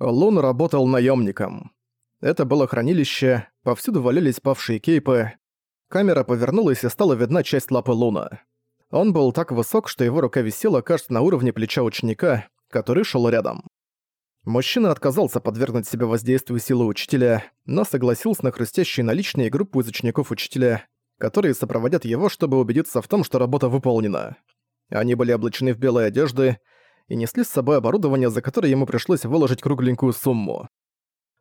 Лун работал наемником. Это было хранилище, повсюду валялись павшие кейпы. Камера повернулась и стала видна часть лапы Луна. Он был так высок, что его рука висела, кажется, на уровне плеча ученика, который шел рядом. Мужчина отказался подвергнуть себя воздействию силы учителя, но согласился на хрустящие наличные группу из учеников учителя, которые сопроводят его, чтобы убедиться в том, что работа выполнена. Они были облачены в белые одежды и несли с собой оборудование, за которое ему пришлось выложить кругленькую сумму.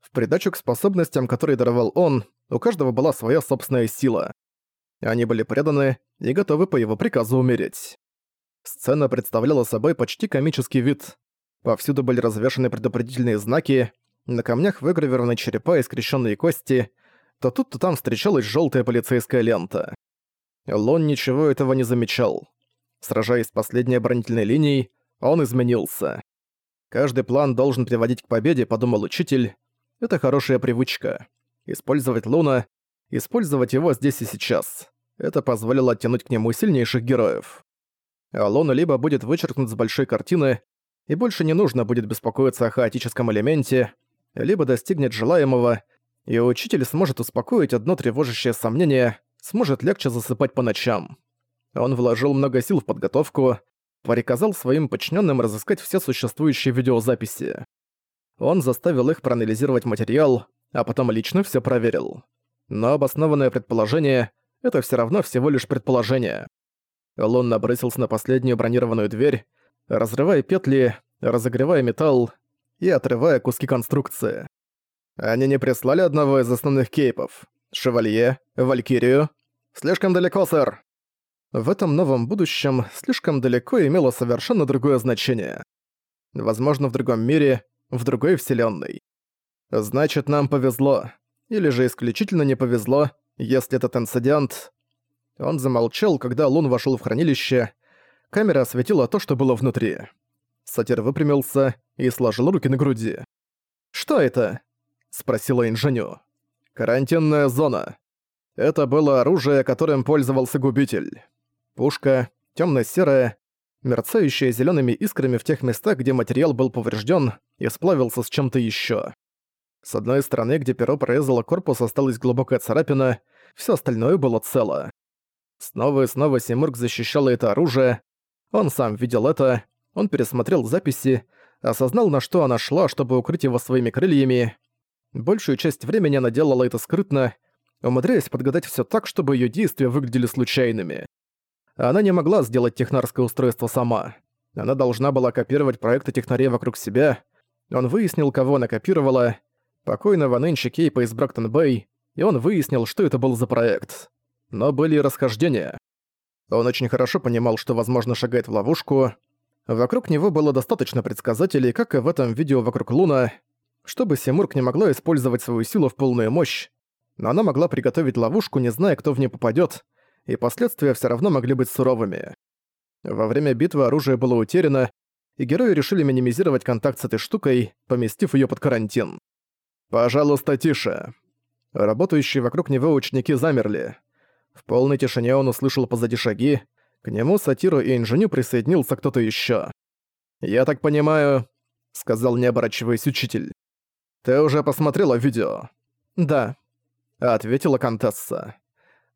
В придачу к способностям, которые даровал он, у каждого была своя собственная сила. Они были преданы и готовы по его приказу умереть. Сцена представляла собой почти комический вид. Повсюду были развешаны предупредительные знаки, на камнях выгравированы черепа и скрещенные кости, то тут, то там встречалась желтая полицейская лента. Лон ничего этого не замечал. Сражаясь с последней оборонительной линией, он изменился. Каждый план должен приводить к победе, подумал учитель. Это хорошая привычка. Использовать Луна, использовать его здесь и сейчас. Это позволило оттянуть к нему сильнейших героев. А Луна либо будет вычеркнут с большой картины, и больше не нужно будет беспокоиться о хаотическом элементе, либо достигнет желаемого, и учитель сможет успокоить одно тревожащее сомнение, сможет легче засыпать по ночам. Он вложил много сил в подготовку, приказал своим подчиненным разыскать все существующие видеозаписи. Он заставил их проанализировать материал, а потом лично все проверил. Но обоснованное предположение — это все равно всего лишь предположение. Лун набросился на последнюю бронированную дверь, разрывая петли, разогревая металл и отрывая куски конструкции. Они не прислали одного из основных кейпов. Шевалье, Валькирию. Слишком далеко, сэр. В этом новом будущем слишком далеко имело совершенно другое значение. Возможно, в другом мире, в другой вселенной. Значит, нам повезло. Или же исключительно не повезло, если этот инцидент... Он замолчал, когда Лун вошел в хранилище. Камера осветила то, что было внутри. Сатир выпрямился и сложил руки на груди. «Что это?» — спросила инженю. «Карантинная зона. Это было оружие, которым пользовался губитель. Пушка, темно-серая, мерцающая зелеными искрами в тех местах, где материал был поврежден и сплавился с чем-то еще. С одной стороны, где перо прорезало корпус, осталась глубокая царапина, все остальное было цело. Снова и снова Симург защищало это оружие. Он сам видел это, он пересмотрел записи, осознал, на что она шла, чтобы укрыть его своими крыльями. Большую часть времени она делала это скрытно, умудряясь подгадать все так, чтобы ее действия выглядели случайными. Она не могла сделать технарское устройство сама. Она должна была копировать проекты технарей вокруг себя. Он выяснил, кого она копировала, покойного нынче Кейпа из Брактон-Бэй, и он выяснил, что это был за проект. Но были расхождения. Он очень хорошо понимал, что, возможно, шагает в ловушку. Вокруг него было достаточно предсказателей, как и в этом видео вокруг Луна, чтобы Симург не могла использовать свою силу в полную мощь, но она могла приготовить ловушку, не зная, кто в нее попадет, и последствия все равно могли быть суровыми. Во время битвы оружие было утеряно, и герои решили минимизировать контакт с этой штукой, поместив ее под карантин. «Пожалуйста, тише». Работающие вокруг него ученики замерли. В полной тишине он услышал позади шаги. К нему, сатиру и инженю присоединился кто-то еще. «Я так понимаю», — сказал не оборачиваясь учитель. «Ты уже посмотрела видео?» «Да», — ответила Контесса.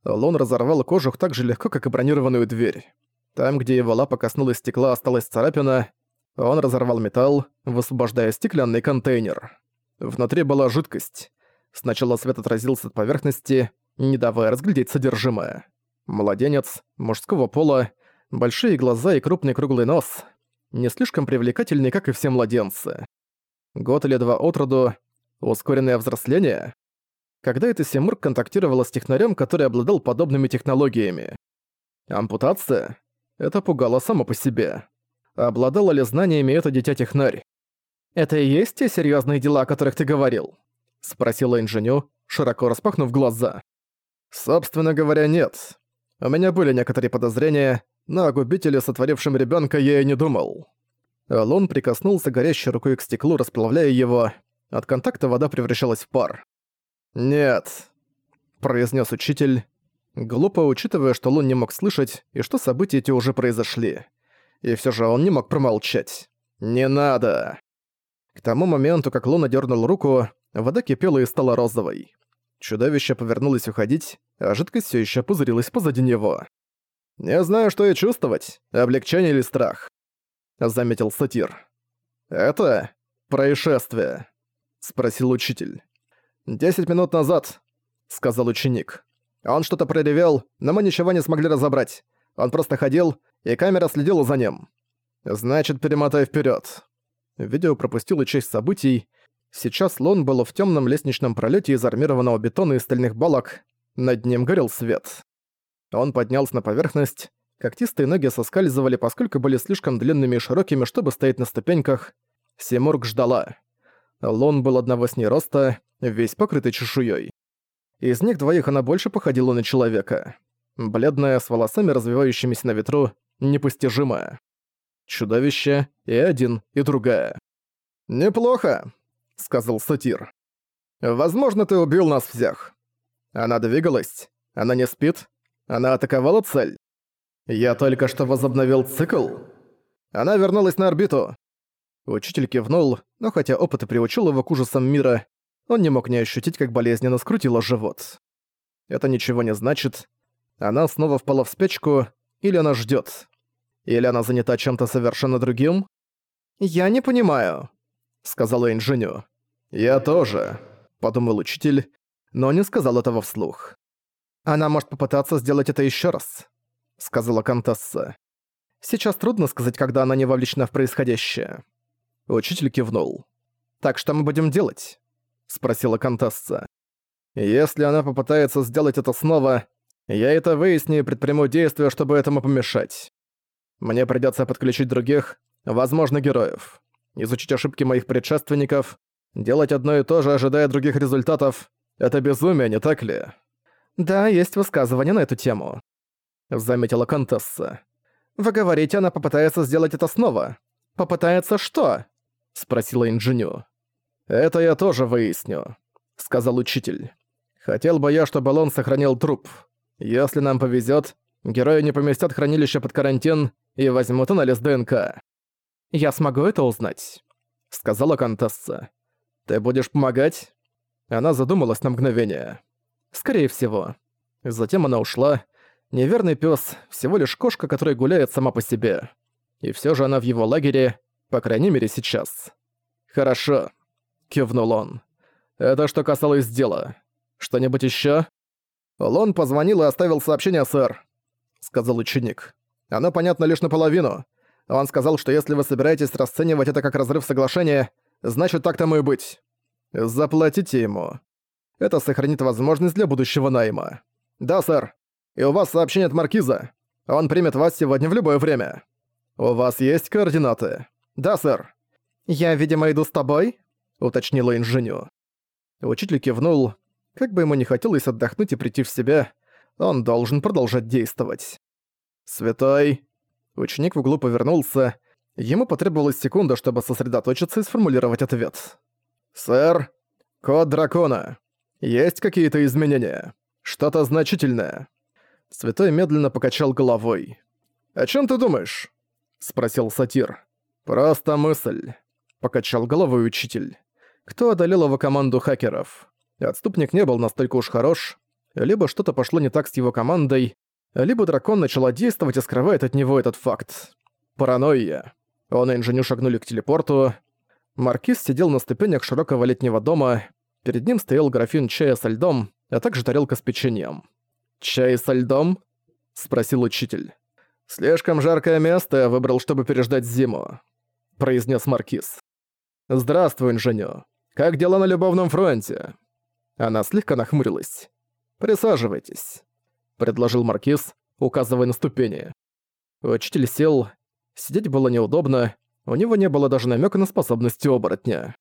Лун разорвал кожух так же легко, как и бронированную дверь. Там, где его лапа коснулась стекла, осталась царапина. Он разорвал металл, высвобождая стеклянный контейнер. Внутри была жидкость. Сначала свет отразился от поверхности, не давая разглядеть содержимое. Младенец, мужского пола, большие глаза и крупный круглый нос. Не слишком привлекательный, как и все младенцы. Год или два от роду, ускоренное взросление. Когда эта Симург контактировала с технарем, который обладал подобными технологиями. Ампутация? Это пугало само по себе. Обладала ли знаниями это дитя-технарь? «Это и есть те серьезные дела, о которых ты говорил?» — спросила инженю, широко распахнув глаза. «Собственно говоря, нет. У меня были некоторые подозрения, но о губителе, сотворившем ребенка, я и не думал». Лун прикоснулся горящей рукой к стеклу, расплавляя его. От контакта вода превращалась в пар. «Нет», — произнес учитель, глупо учитывая, что Лун не мог слышать и что события эти уже произошли. И все же он не мог промолчать. «Не надо!» К тому моменту, как Луна дернул руку, вода кипела и стала розовой. Чудовище повернулось уходить, а жидкость все еще пузырилась позади него. «Не знаю, что и чувствовать, облегчение или страх», — заметил сатир. «Это происшествие», — спросил учитель. «Десять минут назад», — сказал ученик. «Он что-то проревел, но мы ничего не смогли разобрать. Он просто ходил, и камера следила за ним. Значит, перемотай вперед. Видео пропустило часть событий. Сейчас Лон был в темном лестничном пролете из армированного бетона и стальных балок. Над ним горел свет. Он поднялся на поверхность. Когтистые ноги соскальзывали, поскольку были слишком длинными и широкими, чтобы стоять на ступеньках. Симург ждала. Лон был одного с ней роста, весь покрытый чешуей. Из них двоих она больше походила на человека. Бледная, с волосами развивающимися на ветру, непостижимая чудовище и один, и другая. «Неплохо», — сказал сатир. «Возможно, ты убил нас всех». Она двигалась, она не спит, она атаковала цель. Я только что возобновил цикл. Она вернулась на орбиту. Учитель кивнул, но хотя опыт и приучил его к ужасам мира, он не мог не ощутить, как болезненно скрутило живот. Это ничего не значит. Она снова впала в спячку, или она ждет. Или она занята чем-то совершенно другим? «Я не понимаю», — сказала Инженю. «Я тоже», — подумал учитель, но не сказал этого вслух. «Она может попытаться сделать это еще раз», — сказала Кантесса. «Сейчас трудно сказать, когда она не вовлечена в происходящее». Учитель кивнул. «Так что мы будем делать?» — спросила Кантесса. «Если она попытается сделать это снова, я это выясню и предприму действия, чтобы этому помешать. Мне придётся подключить других, возможно, героев. Изучить ошибки моих предшественников, делать одно и то же, ожидая других результатов — это безумие, не так ли? Да, есть высказывание на эту тему. Заметила Контесса. Вы говорите, она попытается сделать это снова. Попытается что? Спросила Инженю. Это я тоже выясню, сказал учитель. Хотел бы я, чтобы Баллон сохранил труп. Если нам повезет, герои не поместят хранилище под карантин, и возьмут анализ ДНК. Я смогу это узнать», — сказала Контесса. «Ты будешь помогать?» Она задумалась на мгновение. «Скорее всего». Затем она ушла. Неверный пес всего лишь кошка, которая гуляет сама по себе. И все же она в его лагере, по крайней мере сейчас. «Хорошо», — кивнул он. «Это что касалось дела. Что-нибудь еще? «Лон позвонил и оставил сообщение, сэр», — сказал ученик. Оно понятно лишь наполовину. Он сказал, что если вы собираетесь расценивать это как разрыв соглашения, значит так тому и быть. Заплатите ему. Это сохранит возможность для будущего найма. Да, сэр. И у вас сообщение от Маркиза. Он примет вас сегодня в любое время. У вас есть координаты? Да, сэр. Я, видимо, иду с тобой? Уточнила инженю. Учитель кивнул. Как бы ему не хотелось отдохнуть и прийти в себя, он должен продолжать действовать. «Святой!» Ученик в углу повернулся. Ему потребовалась секунда, чтобы сосредоточиться и сформулировать ответ. «Сэр, код дракона. Есть какие-то изменения? Что-то значительное?» Святой медленно покачал головой. «О чем ты думаешь?» — спросил сатир. «Просто мысль», — покачал головой учитель. «Кто одолел его команду хакеров?» Отступник не был настолько уж хорош, либо что-то пошло не так с его командой, либо дракон начала действовать и скрывает от него этот факт. Паранойя. Он и инженю шагнули к телепорту. Маркиз сидел на ступенях широкого летнего дома. Перед ним стоял графин чая со льдом, а также тарелка с печеньем. «Чай со льдом?» — спросил учитель. «Слишком жаркое место я выбрал, чтобы переждать зиму», — произнес Маркиз. «Здравствуй, инженю. Как дела на любовном фронте?» Она слегка нахмурилась. «Присаживайтесь» предложил Маркиз, указывая на ступени. Учитель сел. Сидеть было неудобно, у него не было даже намека на способности оборотня.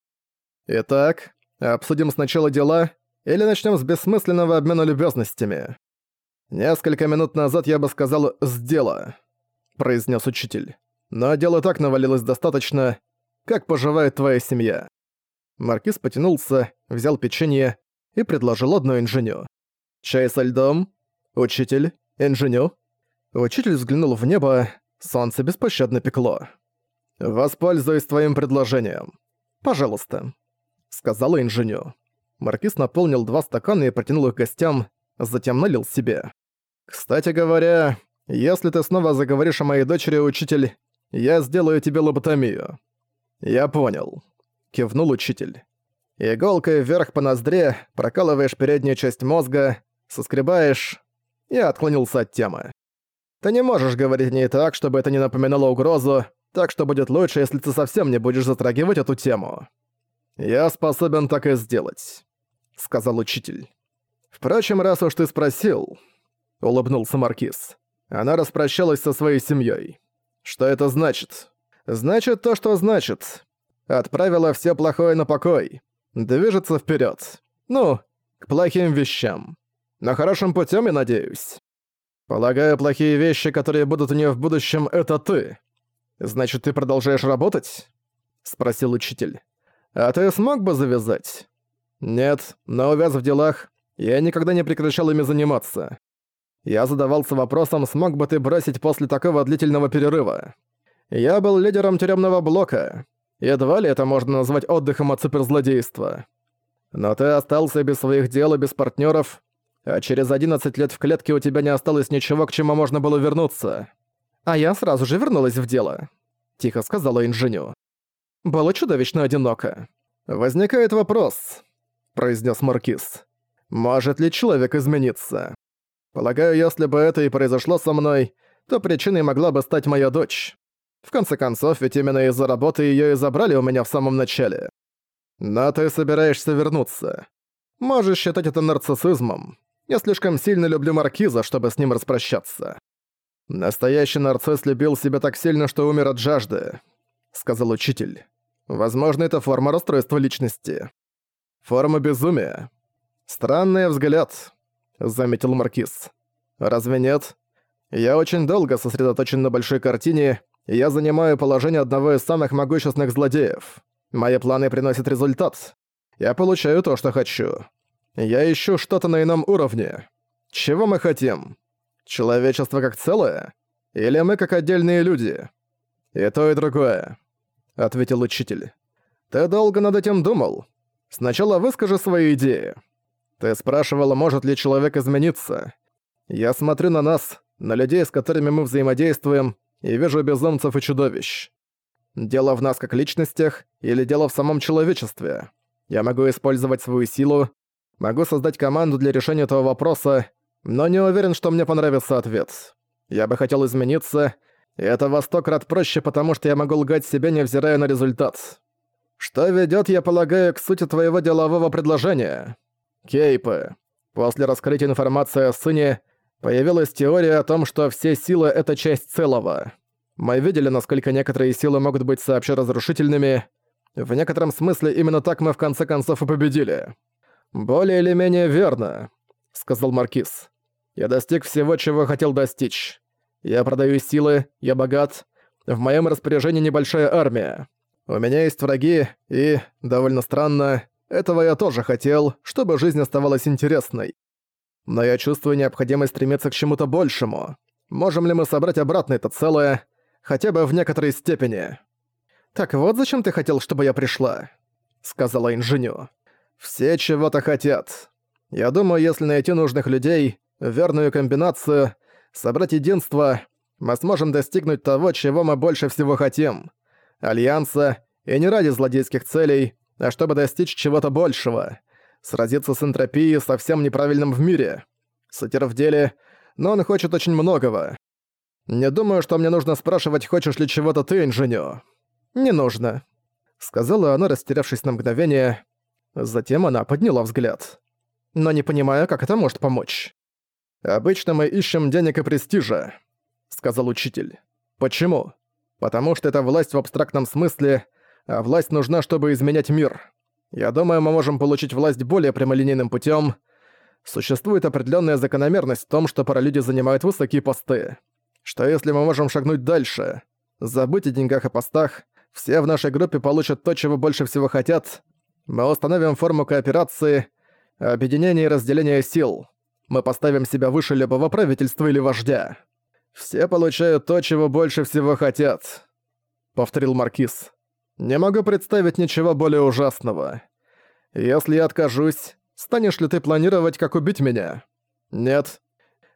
«Итак, обсудим сначала дела, или начнем с бессмысленного обмена любезностями?» «Несколько минут назад я бы сказал «с дела», — произнес учитель. «Но дело так навалилось достаточно. Как поживает твоя семья?» Маркиз потянулся, взял печенье и предложил одно инженю. «Чай со льдом?» «Учитель? Инженю?» Учитель взглянул в небо, солнце беспощадно пекло. «Воспользуюсь твоим предложением. «Пожалуйста», — сказала инженю. Маркиз наполнил два стакана и протянул их гостям, затем налил себе. «Кстати говоря, если ты снова заговоришь о моей дочери, учитель, я сделаю тебе лоботомию». «Я понял», — кивнул учитель. «Иголкой вверх по ноздре, прокалываешь переднюю часть мозга, соскребаешь...» Я отклонился от темы. «Ты не можешь говорить не так, чтобы это не напоминало угрозу, так что будет лучше, если ты совсем не будешь затрагивать эту тему». «Я способен так и сделать», — сказал учитель. «Впрочем, раз уж ты спросил...» — улыбнулся Маркиз. Она распрощалась со своей семьей. Что это значит? Значит то, что значит. Отправила все плохое на покой. Движется вперед. Ну, к плохим вещам. На хорошем путем, я надеюсь. Полагаю, плохие вещи, которые будут у нее в будущем, это ты. Значит, ты продолжаешь работать? Спросил учитель. А ты смог бы завязать? Нет, но увяз в делах, я никогда не прекращал ими заниматься. Я задавался вопросом, смог бы ты бросить после такого длительного перерыва. Я был лидером тюремного блока. Едва ли это можно назвать отдыхом от суперзлодейства. Но ты остался без своих дел и без партнеров, а через 11 лет в клетке у тебя не осталось ничего, к чему можно было вернуться. А я сразу же вернулась в дело, тихо сказала инженю. Было чудовищно одиноко. Возникает вопрос, произнес Маркиз. Может ли человек измениться? Полагаю, если бы это и произошло со мной, то причиной могла бы стать моя дочь. В конце концов, ведь именно из-за работы её и забрали у меня в самом начале. Но ты собираешься вернуться. Можешь считать это нарциссизмом. Я слишком сильно люблю Маркиза, чтобы с ним распрощаться. Настоящий нарцисс любил себя так сильно, что умер от жажды, сказал учитель. Возможно, это форма расстройства личности. Форма безумия. Странный взгляд заметил Маркиз. «Разве нет? Я очень долго сосредоточен на большой картине, и я занимаю положение одного из самых могущественных злодеев. Мои планы приносят результат. Я получаю то, что хочу. Я ищу что-то на ином уровне. Чего мы хотим? Человечество как целое? Или мы как отдельные люди? И то, и другое», — ответил учитель. «Ты долго над этим думал. Сначала выскажи свои идеи». Ты спрашивала, может ли человек измениться. Я смотрю на нас, на людей, с которыми мы взаимодействуем, и вижу безумцев и чудовищ. Дело в нас как личностях или дело в самом человечестве? Я могу использовать свою силу, могу создать команду для решения этого вопроса, но не уверен, что мне понравится ответ. Я бы хотел измениться, и это во сто крат проще, потому что я могу лгать себе, невзирая на результат. Что ведёт, я полагаю, к сути твоего делового предложения. Кейпы. После раскрытия информации о сыне появилась теория о том, что все силы — это часть целого. Мы видели, насколько некоторые силы могут быть сообща разрушительными. В некотором смысле именно так мы в конце концов и победили. «Более или менее верно», — сказал Маркиз. «Я достиг всего, чего хотел достичь. Я продаю силы, я богат. В моем распоряжении небольшая армия. У меня есть враги, и, довольно странно, этого я тоже хотел, чтобы жизнь оставалась интересной. Но я чувствую необходимость стремиться к чему-то большему. Можем ли мы собрать обратно это целое, хотя бы в некоторой степени? «Так вот зачем ты хотел, чтобы я пришла?» — сказала инженю. «Все чего-то хотят. Я думаю, если найти нужных людей, верную комбинацию, собрать единство, мы сможем достигнуть того, чего мы больше всего хотим. Альянса, и не ради злодейских целей, а чтобы достичь чего-то большего. Сразиться с энтропией совсем неправильным в мире. Сатир в деле, но он хочет очень многого. Не думаю, что мне нужно спрашивать, хочешь ли чего-то ты, инженю. Не нужно. Сказала она, растерявшись на мгновение. Затем она подняла взгляд. Но не понимаю, как это может помочь. «Обычно мы ищем денег и престижа», — сказал учитель. «Почему? Потому что это власть в абстрактном смысле — а власть нужна, чтобы изменять мир. Я думаю, мы можем получить власть более прямолинейным путем. Существует определенная закономерность в том, что паралюди занимают высокие посты. Что если мы можем шагнуть дальше? Забыть о деньгах и постах, все в нашей группе получат то, чего больше всего хотят. Мы установим форму кооперации, объединения и разделения сил. Мы поставим себя выше любого правительства или вождя. Все получают то, чего больше всего хотят», — повторил Маркиз. Не могу представить ничего более ужасного. Если я откажусь, станешь ли ты планировать, как убить меня? Нет.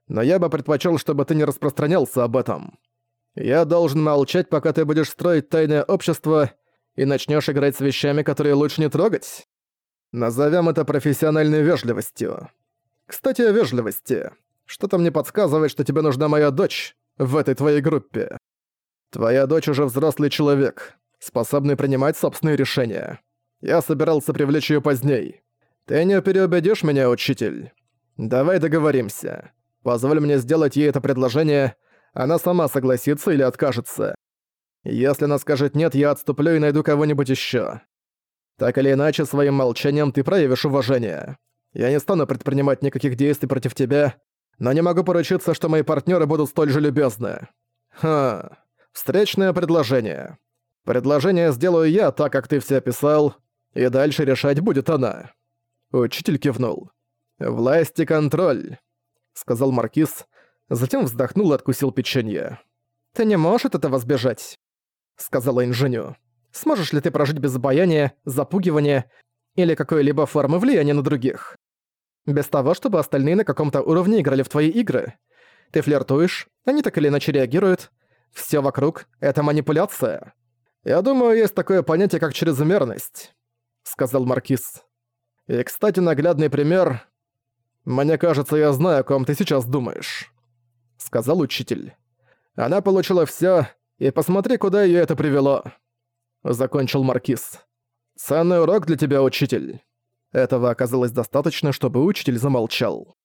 Но я бы предпочел, чтобы ты не распространялся об этом. Я должен молчать, пока ты будешь строить тайное общество и начнешь играть с вещами, которые лучше не трогать. Назовем это профессиональной вежливостью. Кстати, о вежливости. Что-то мне подсказывает, что тебе нужна моя дочь в этой твоей группе. Твоя дочь уже взрослый человек, способный принимать собственные решения. Я собирался привлечь её поздней. Ты не переубедишь меня, учитель. Давай договоримся. Позволь мне сделать ей это предложение, она сама согласится или откажется. Если она скажет «нет», я отступлю и найду кого-нибудь ещё. Так или иначе, своим молчанием ты проявишь уважение. Я не стану предпринимать никаких действий против тебя, но не могу поручиться, что мои партнеры будут столь же любезны. Ха. Встречное предложение. Предложение сделаю я, так как ты все описал, и дальше решать будет она. Учитель кивнул. «Власть и контроль», — сказал Маркиз, затем вздохнул и откусил печенье. «Ты не можешь от этого сбежать», — сказала инженю. «Сможешь ли ты прожить без обаяния, запугивания или какой-либо формы влияния на других?» Без того, чтобы остальные на каком-то уровне играли в твои игры. Ты флиртуешь, они так или иначе реагируют. Всё вокруг — это манипуляция. Я думаю, есть такое понятие, как чрезмерность», — сказал Маркиз. «И, кстати, наглядный пример. Мне кажется, я знаю, о ком ты сейчас думаешь», — сказал учитель. «Она получила всё, и посмотри, куда её это привело», — закончил Маркиз. «Ценный урок для тебя, учитель». Этого оказалось достаточно, чтобы учитель замолчал.